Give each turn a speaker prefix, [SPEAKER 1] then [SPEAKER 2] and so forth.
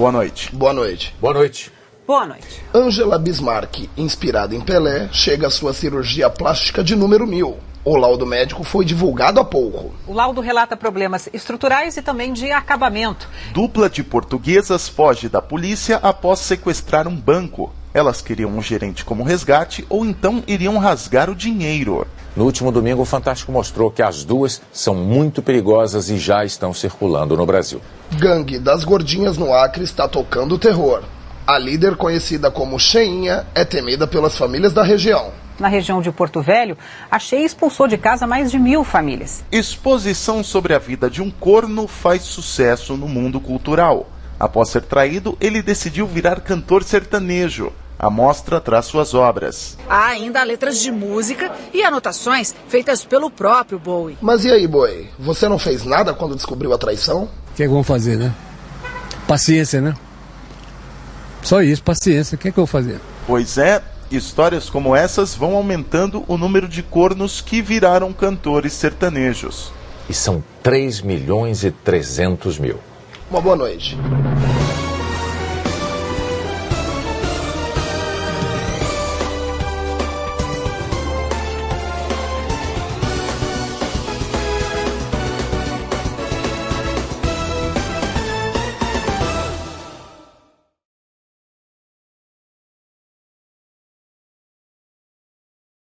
[SPEAKER 1] Boa noite.
[SPEAKER 2] Boa noite.
[SPEAKER 3] Boa noite.
[SPEAKER 4] Boa noite.
[SPEAKER 2] Angela Bismarck, inspirada em Pelé, chega à sua cirurgia plástica de número mil. O laudo médico foi divulgado há pouco.
[SPEAKER 4] O laudo relata problemas estruturais e também de acabamento.
[SPEAKER 1] Dupla de portuguesas foge da polícia após sequestrar um banco. Elas queriam um gerente como resgate ou então iriam rasgar o dinheiro.
[SPEAKER 3] No último domingo, o Fantástico mostrou que as duas são muito perigosas e já estão circulando no Brasil.
[SPEAKER 2] Gangue das Gordinhas no Acre está tocando terror. A líder, conhecida como Cheinha, é temida pelas famílias da região.
[SPEAKER 4] Na região de Porto Velho, a Cheia expulsou de casa mais de mil famílias.
[SPEAKER 1] Exposição sobre a vida de um corno faz sucesso no mundo cultural. Após ser traído, ele decidiu virar cantor sertanejo. A mostra traz suas obras.
[SPEAKER 5] Há ainda letras de música e anotações feitas pelo próprio Bowie.
[SPEAKER 2] Mas e aí, Boi? Você não fez nada quando descobriu a traição?
[SPEAKER 6] O que é que vamos fazer, né? Paciência, né? Só isso, paciência. O que é que eu vou fazer?
[SPEAKER 1] Pois é, histórias como essas vão aumentando o número de cornos que viraram cantores sertanejos.
[SPEAKER 3] E são 3 milhões e 300 mil.
[SPEAKER 2] Uma boa noite.